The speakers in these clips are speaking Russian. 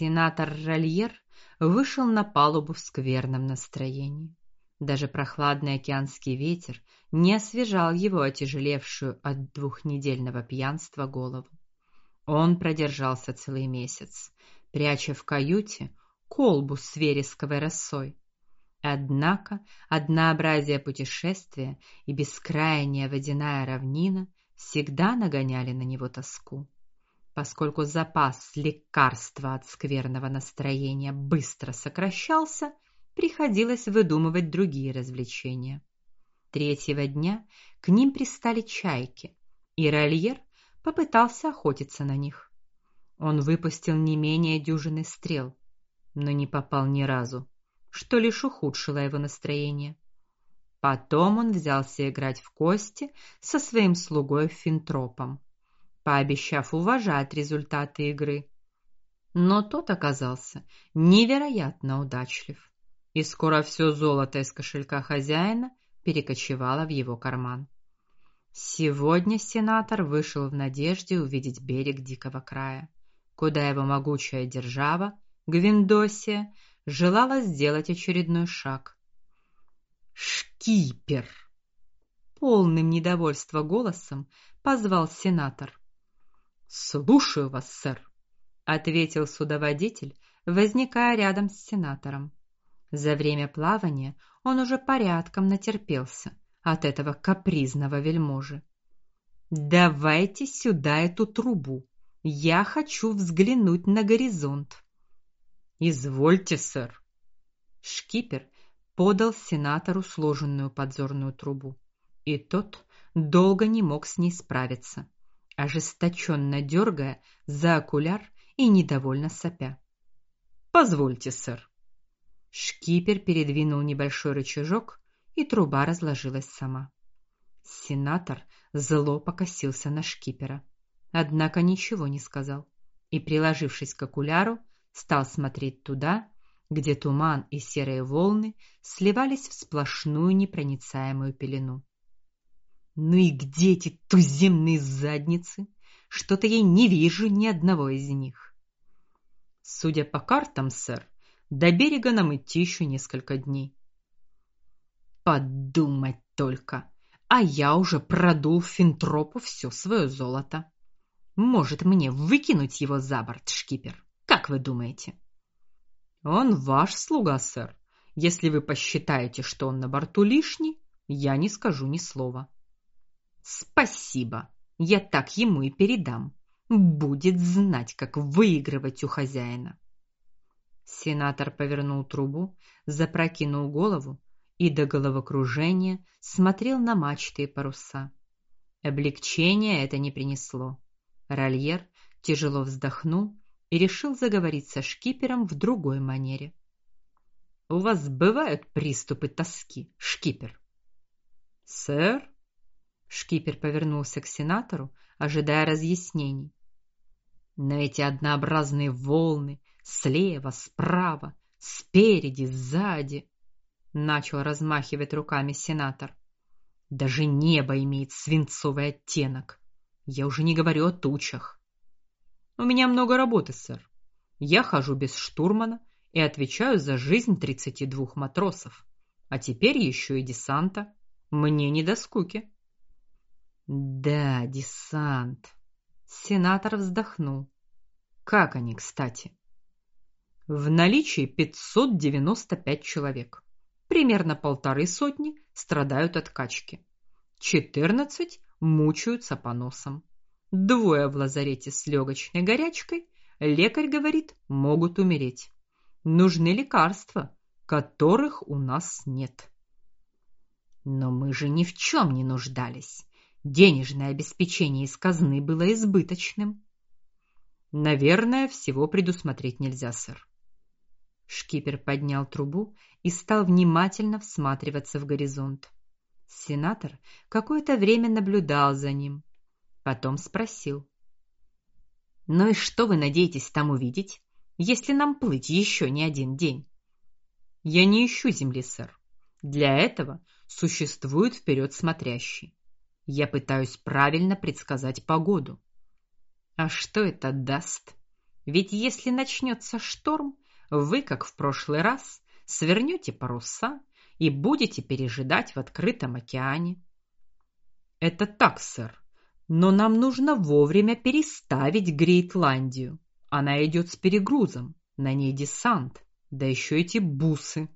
Сенатор Рольер вышел на палубу в скверном настроении. Даже прохладный океанский ветер не освежал его отяжелевшую от двухнедельного пьянства голову. Он продержался целый месяц, пряча в каюте колбу с вересковой росой. Однако однообразие путешествия и бескрайняя водяная равнина всегда нагоняли на него тоску. Поскольку запас лекарства от скверного настроения быстро сокращался, приходилось выдумывать другие развлечения. Третьего дня к ним пристали чайки, и Рольер попытался охотиться на них. Он выпустил не менее дюжины стрел, но не попал ни разу, что лишь ухудшило его настроение. Потом он взялся играть в кости со своим слугой Финтропом, пообещав уважать результаты игры. Но тот оказался невероятно удачлив, и скоро все золото из кошелька хозяина перекочевало в его карман. Сегодня сенатор вышел в надежде увидеть берег дикого края, куда его могучая держава Гвиндосия желала сделать очередной шаг. Шкипер, полным недовольства голосом позвал сенатор. Слушаю вас, сэр, ответил судоводитель, возникая рядом с сенатором. За время плавания он уже порядком натерпелся от этого капризного вельможи. Давайте сюда эту трубу. Я хочу взглянуть на горизонт. Извольте, сэр. Шкипер подал сенатору сложенную подзорную трубу, и тот долго не мог с ней справиться, ожесточенно дергая за окуляр и недовольно сопя. Позвольте, сэр. Шкипер передвинул небольшой рычажок, и труба разложилась сама. Сенатор зло покосился на шкипера, однако ничего не сказал и, приложившись к окуляру, стал смотреть туда, где туман и серые волны сливались в сплошную непроницаемую пелену. Ну и где эти туземные задницы? Что-то я не вижу ни одного из них. Судя по картам, сэр, до берега нам идти еще несколько дней. Подумать только, а я уже продул Финтропу все свое золото. Может, мне выкинуть его за борт, шкипер? Как вы думаете? Он ваш слуга, сэр. Если вы посчитаете, что он на борту лишний, я не скажу ни слова. Спасибо. Я так ему и передам. Будет знать, как выигрывать у хозяина. Сенатор повернул трубу, запрокинул голову и до головокружения смотрел на мачты и паруса. Облегчения это не принесло. Рольер тяжело вздохнул и решил заговорить со шкипером в другой манере. У вас бывают приступы тоски, шкипер? Сэр, шкипер повернулся к сенатору, ожидая разъяснений. На эти однообразные волны слева, справа, спереди, сзади, начал размахивать руками сенатор. Даже небо имеет свинцовый оттенок. Я уже не говорю о тучах. У меня много работы, сэр. Я хожу без штурмана и отвечаю за жизнь тридцати двух матросов. А теперь еще и десанта. Мне не до скуки. Да, десант. Сенатор вздохнул. Как они, кстати? В наличии 595 человек. Примерно полторы сотни страдают от качки. 14 мучаются поносом двое в лазарете с легочной горячкой, лекарь говорит, могут умереть. Нужны лекарства, которых у нас нет. Но мы же ни в чем не нуждались. Денежное обеспечение из казны было избыточным. Наверное, всего предусмотреть нельзя, сэр. Шкипер поднял трубу и стал внимательно всматриваться в горизонт. Сенатор какое-то время наблюдал за ним, Потом спросил: "Ну и что вы надеетесь там увидеть, если нам плыть еще не один день?" "Я не ищу земли, сэр. Для этого существует вперед смотрящий. Я пытаюсь правильно предсказать погоду. А что это даст? Ведь если начнется шторм, вы, как в прошлый раз, свернете паруса и будете пережидать в открытом океане. Это так, сэр. Но нам нужно вовремя переставить Грейтландию. Она идет с перегрузом, на ней десант, да еще эти бусы.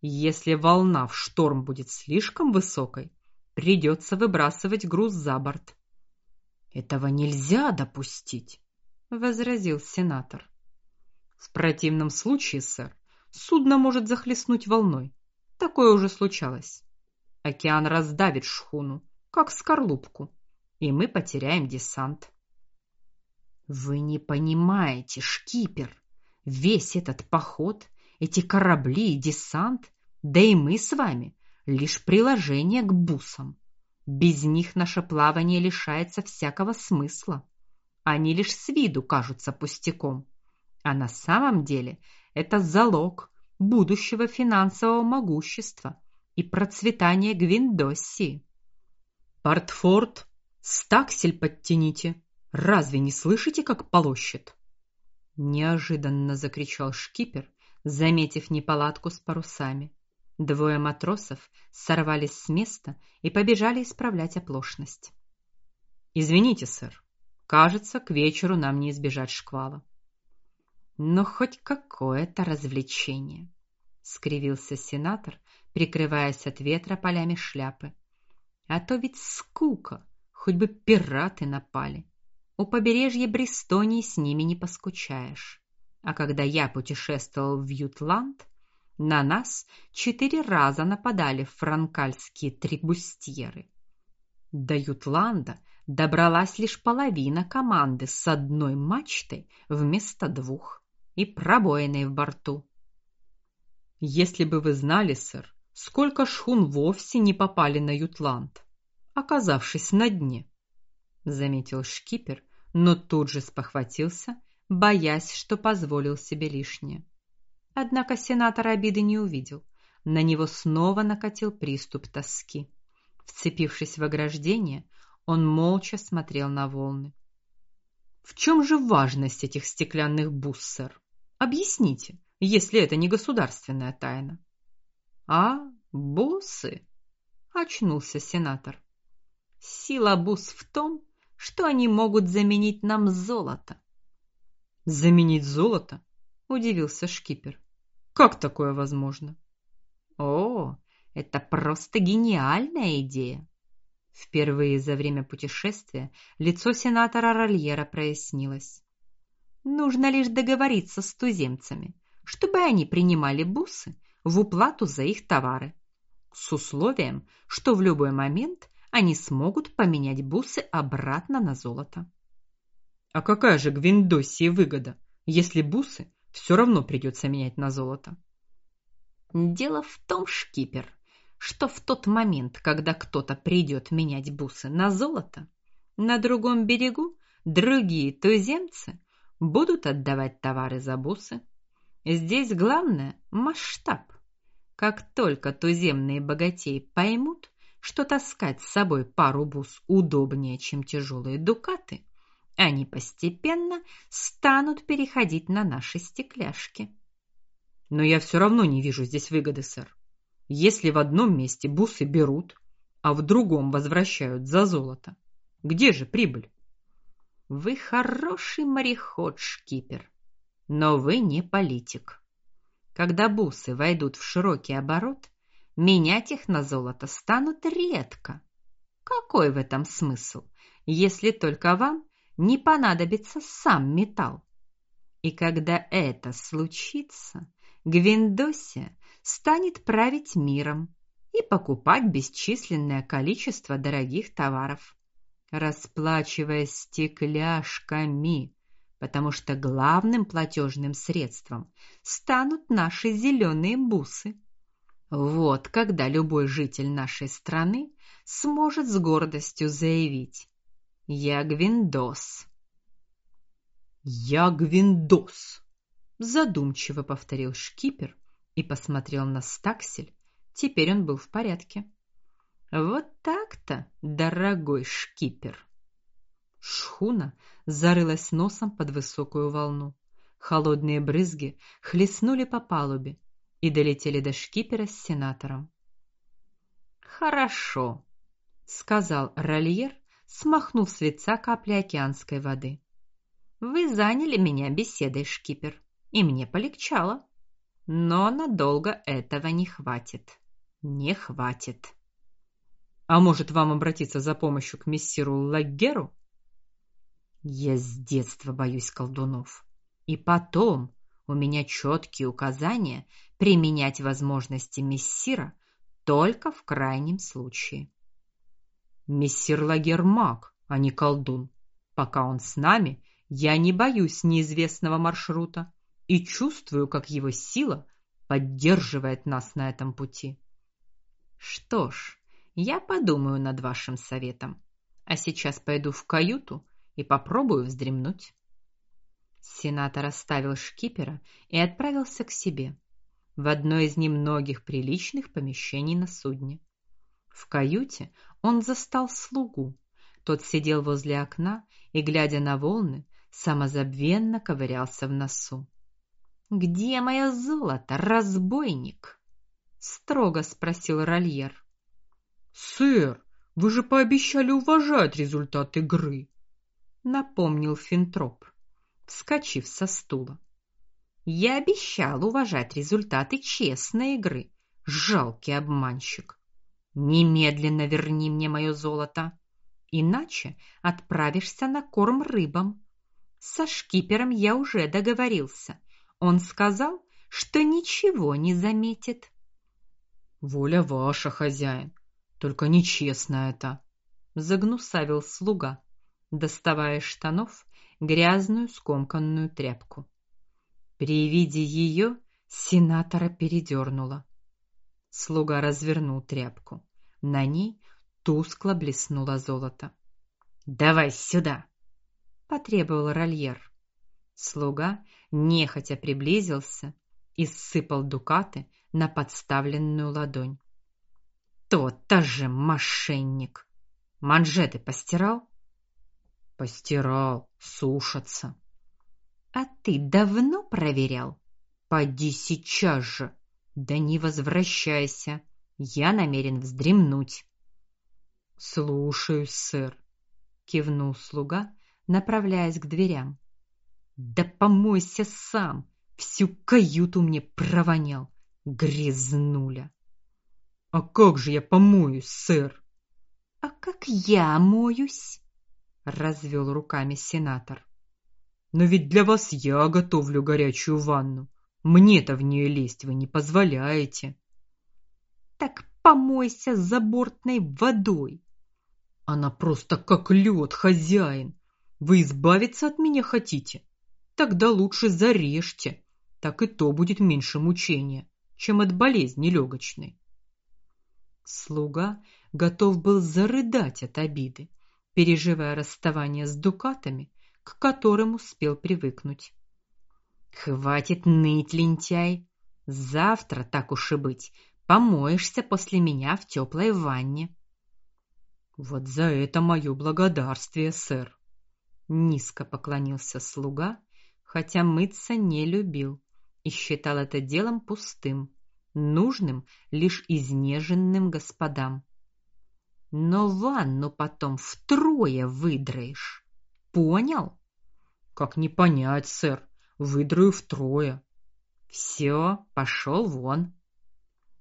Если волна в шторм будет слишком высокой, придется выбрасывать груз за борт. Этого нельзя допустить, возразил сенатор. В противном случае, сэр, судно может захлестнуть волной. Такое уже случалось. Океан раздавит шхуну, как скорлупку, и мы потеряем десант. Вы не понимаете, шкипер, весь этот поход, эти корабли и десант, да и мы с вами лишь приложение к бусам. Без них наше плавание лишается всякого смысла. Они лишь с виду кажутся пустяком а на самом деле это залог будущего финансового могущества и процветания Гвиндоссии. Портфорд, стаксель подтяните. Разве не слышите, как полощет? Неожиданно закричал шкипер, заметив неполадку с парусами. Двое матросов сорвались с места и побежали исправлять оплошность. Извините, сэр. Кажется, к вечеру нам не избежать шквала. Но хоть какое-то развлечение, скривился сенатор, прикрываясь от ветра полями шляпы. А то ведь скука, хоть бы пираты напали. У побережья Бристонии с ними не поскучаешь. А когда я путешествовал в Ютланд, на нас четыре раза нападали франкальские трибустьеры. До Ютланда добралась лишь половина команды с одной мачтой вместо двух и пробоиной в борту. Если бы вы знали, сэр, сколько шхун вовсе не попали на Ютланд, оказавшись на дне, заметил шкипер, но тут же спохватился, боясь, что позволил себе лишнее. Однако сенатор обиды не увидел. На него снова накатил приступ тоски. Вцепившись в ограждение, он молча смотрел на волны. В чем же важность этих стеклянных бус? Объясните, если это не государственная тайна. А, бусы? Очнулся сенатор. Сила бус в том, что они могут заменить нам золото. Заменить золото? удивился шкипер. Как такое возможно? О, это просто гениальная идея. Впервые за время путешествия лицо сенатора Рольера прояснилось. Нужно лишь договориться с туземцами, чтобы они принимали бусы в уплату за их товары, с условием, что в любой момент они смогут поменять бусы обратно на золото. А какая же Гвиндосии выгода, если бусы все равно придется менять на золото? Дело в том, шкипер, что в тот момент, когда кто-то придет менять бусы на золото, на другом берегу другие туземцы будут отдавать товары за бусы. Здесь главное масштаб. Как только туземные богатеи поймут, что таскать с собой пару бус удобнее, чем тяжелые дукаты, они постепенно станут переходить на наши стекляшки. Но я все равно не вижу здесь выгоды, сэр. Если в одном месте бусы берут, а в другом возвращают за золото, где же прибыль? Вы хороший мореход, шкипер, но вы не политик. Когда бусы войдут в широкий оборот, менять их на золото станут редко. Какой в этом смысл, если только вам не понадобится сам металл? И когда это случится, Гвиндосия станет править миром и покупать бесчисленное количество дорогих товаров расплачиваясь стекляшками, потому что главным платежным средством станут наши зеленые бусы. Вот когда любой житель нашей страны сможет с гордостью заявить: "Я Гвиндос". "Я Гвиндос", задумчиво повторил шкипер и посмотрел на Стаксель. Теперь он был в порядке. Вот так-то, дорогой шкипер. Шхуна зарылась носом под высокую волну. Холодные брызги хлестнули по палубе и долетели до шкипера с сенатором. Хорошо, сказал Рольер, смахнув с лица капли океанской воды. Вы заняли меня беседой, шкипер, и мне полегчало. Но надолго этого не хватит. Не хватит. А может, вам обратиться за помощью к мессиру Лаггеру? Я с детства боюсь колдунов. И потом, у меня четкие указания применять возможности мессира только в крайнем случае. Мессир Лагер маг, а не колдун. Пока он с нами, я не боюсь неизвестного маршрута и чувствую, как его сила поддерживает нас на этом пути. Что ж, я подумаю над вашим советом. А сейчас пойду в каюту и попробую вздремнуть. Сенатор оставил шкипера и отправился к себе в одно из немногих приличных помещений на судне. В каюте он застал слугу. Тот сидел возле окна и, глядя на волны, самозабвенно ковырялся в носу. Где мое золото, разбойник? строго спросил Рольер. Сэр, вы же пообещали уважать результат игры, напомнил Финтроп, вскочив со стула. Я обещал уважать результаты честной игры, жалкий обманщик. Немедленно верни мне мое золото, иначе отправишься на корм рыбам. Со шкипером я уже договорился. Он сказал, что ничего не заметит. Воля ваша, хозяин. Только нечестно это, загнусавил слуга, доставая из штанов грязную скомканную тряпку. При виде ее сенатора передернуло. Слуга развернул тряпку. На ней тускло блеснуло золото. "Давай сюда", потребовал Рольер. Слуга нехотя приблизился и сыпал дукаты на подставленную ладонь. Тот-то же мошенник. Манжеты постирал? Постирал, сушатся. А ты давно проверял? Поди сейчас же. Да не возвращайся. Я намерен вздремнуть. Слушаюсь, сэр, кивнул слуга, направляясь к дверям. Да помойся сам. Всю каюту мне провонял, грязнуля. А как же я помоюсь, сэр? А как я моюсь? развел руками сенатор. Но ведь для вас я готовлю горячую ванну. Мне-то в нее лезть вы не позволяете. Так помойся забортной водой. Она просто как лед, хозяин. Вы избавиться от меня хотите? Тогда лучше зарежьте. Так и то будет меньше мучения, чем от болезни легочной. Слуга готов был зарыдать от обиды, переживая расставание с дукатами, к которым успел привыкнуть. Хватит ныть, лентяй. Завтра, так уж и быть, помоешься после меня в теплой ванне. Вот за это мое благодарствие, сэр. Низко поклонился слуга, хотя мыться не любил и считал это делом пустым нужным лишь изнеженным господам. Но ванну потом втрое выдраешь. Понял? Как не понять, сэр? Выдраю втрое. Все, пошел вон.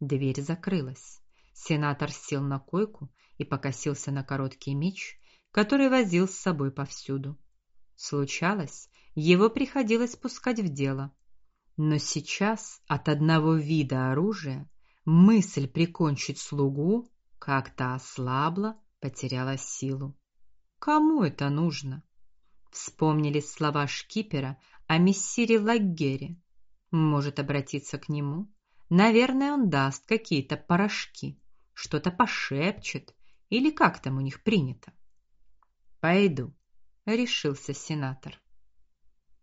Дверь закрылась. Сенатор сел на койку и покосился на короткий меч, который возил с собой повсюду. Случалось, его приходилось пускать в дело. Но сейчас от одного вида оружия мысль прикончить слугу как-то ослабла, потеряла силу. Кому это нужно? Вспомнились слова шкипера о мессире Лаггере. Может обратиться к нему? Наверное, он даст какие-то порошки, что-то пошепчет или как там у них принято. Пойду, решился сенатор.